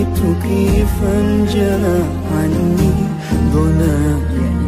لقيتك فانجلى عني ظلامي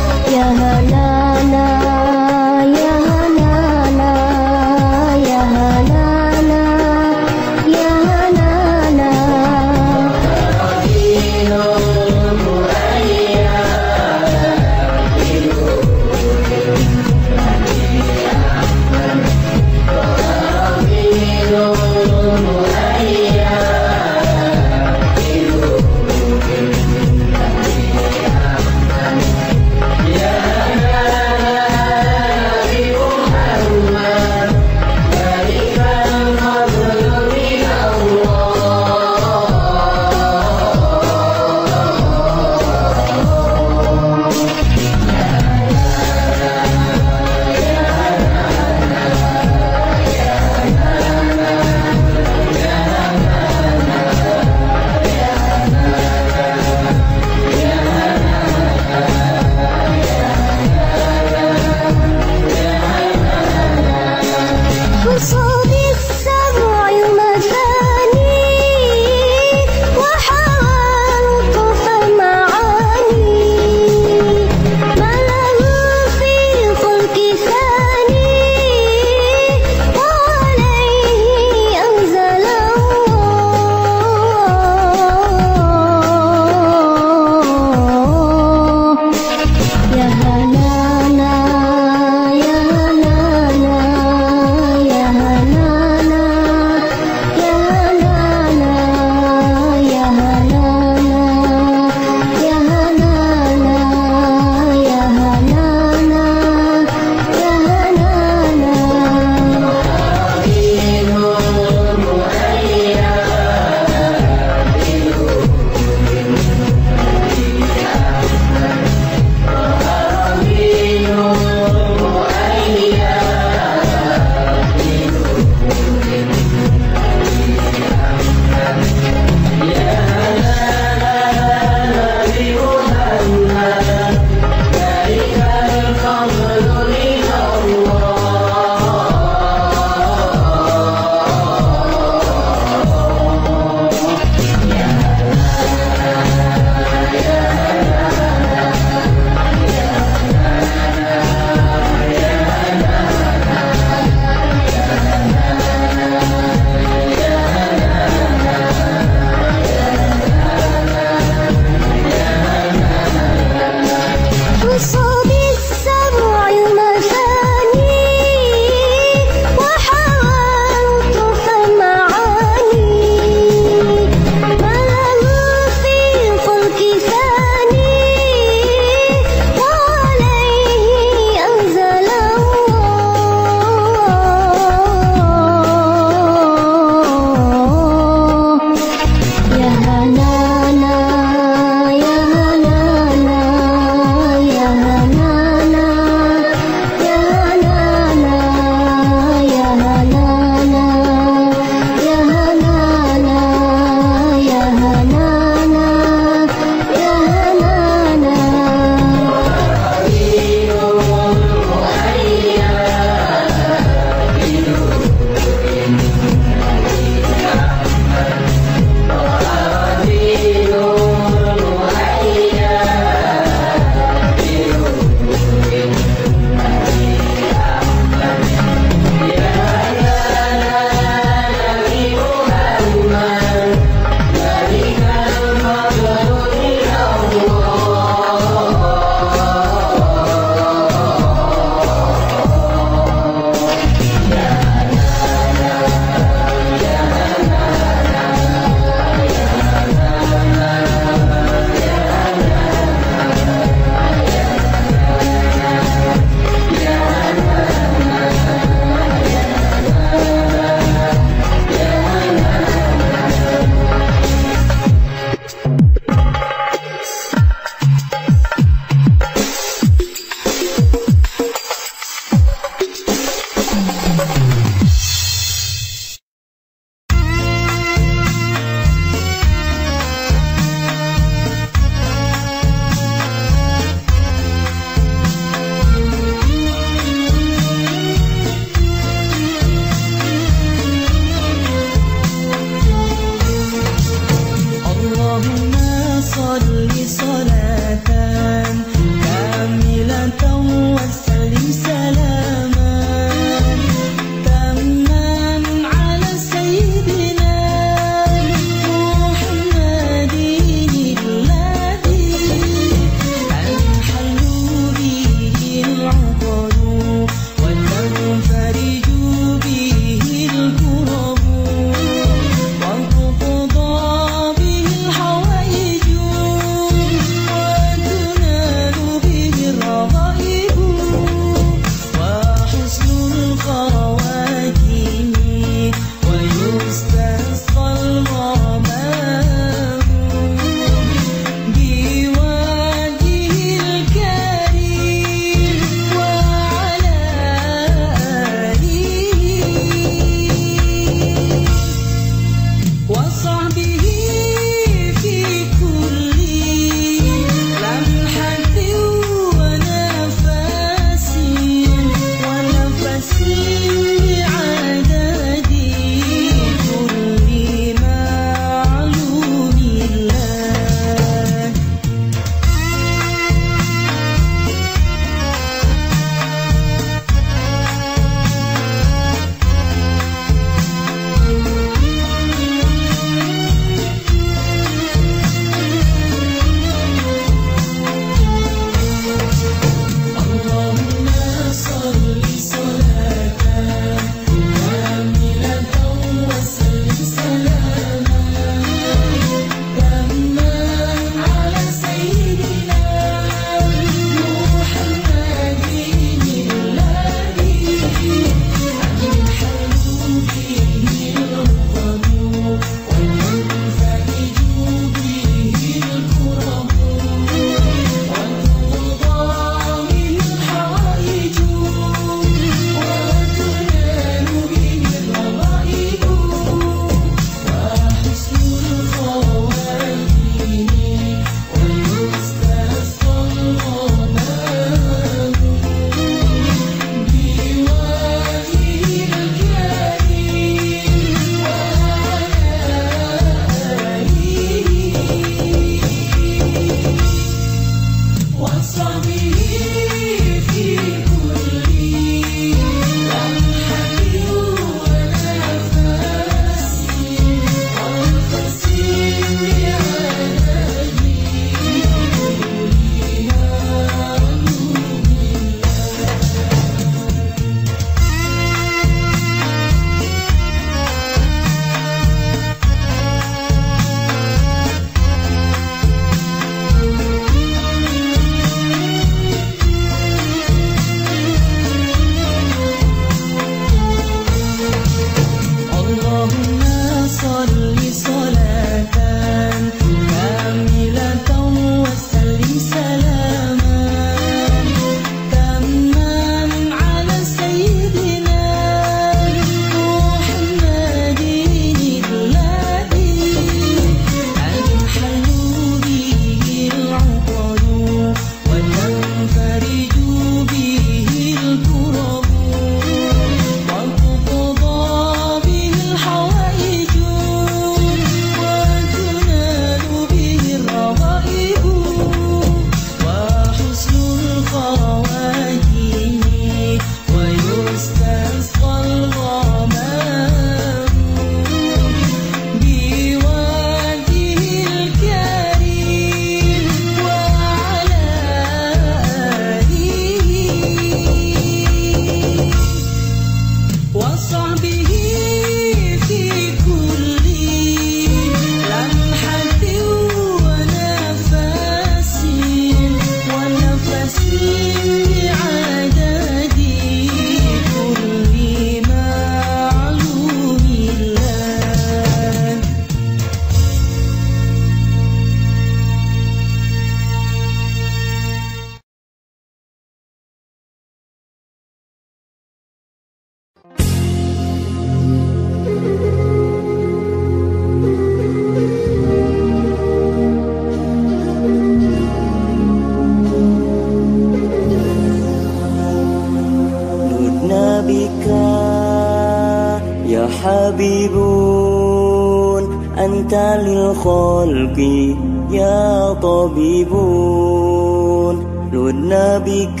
حبيبون لنا بك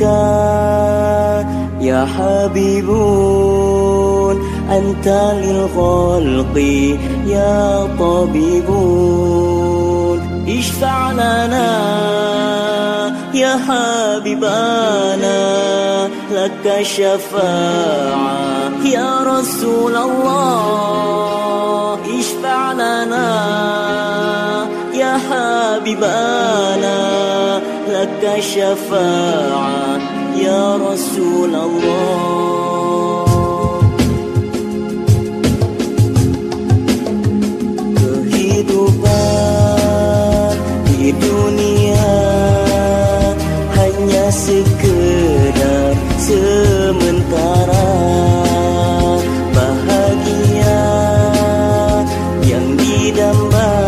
يا حبيبون أنت للخلق يا طبيبون. اشفع لنا يا حبيبانا لك الشفاعة dendam bang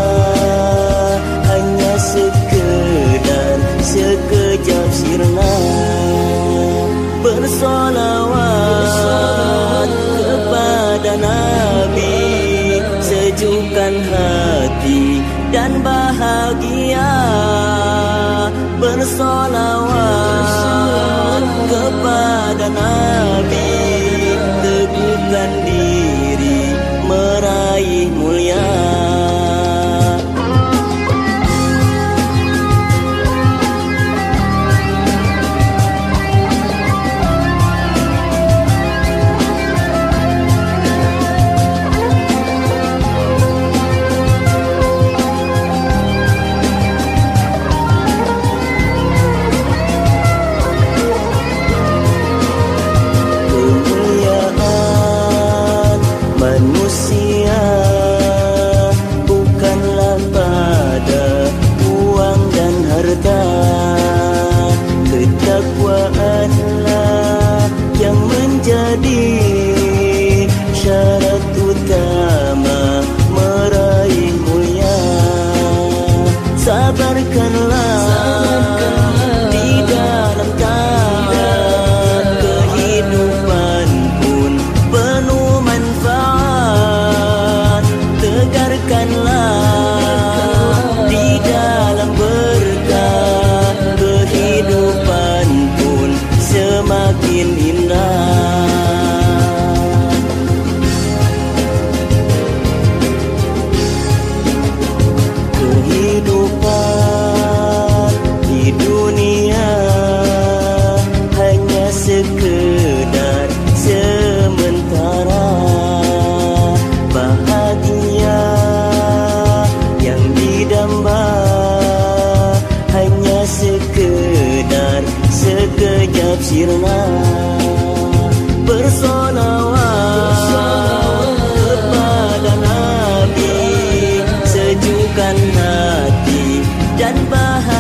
lukan hati dan bahagia.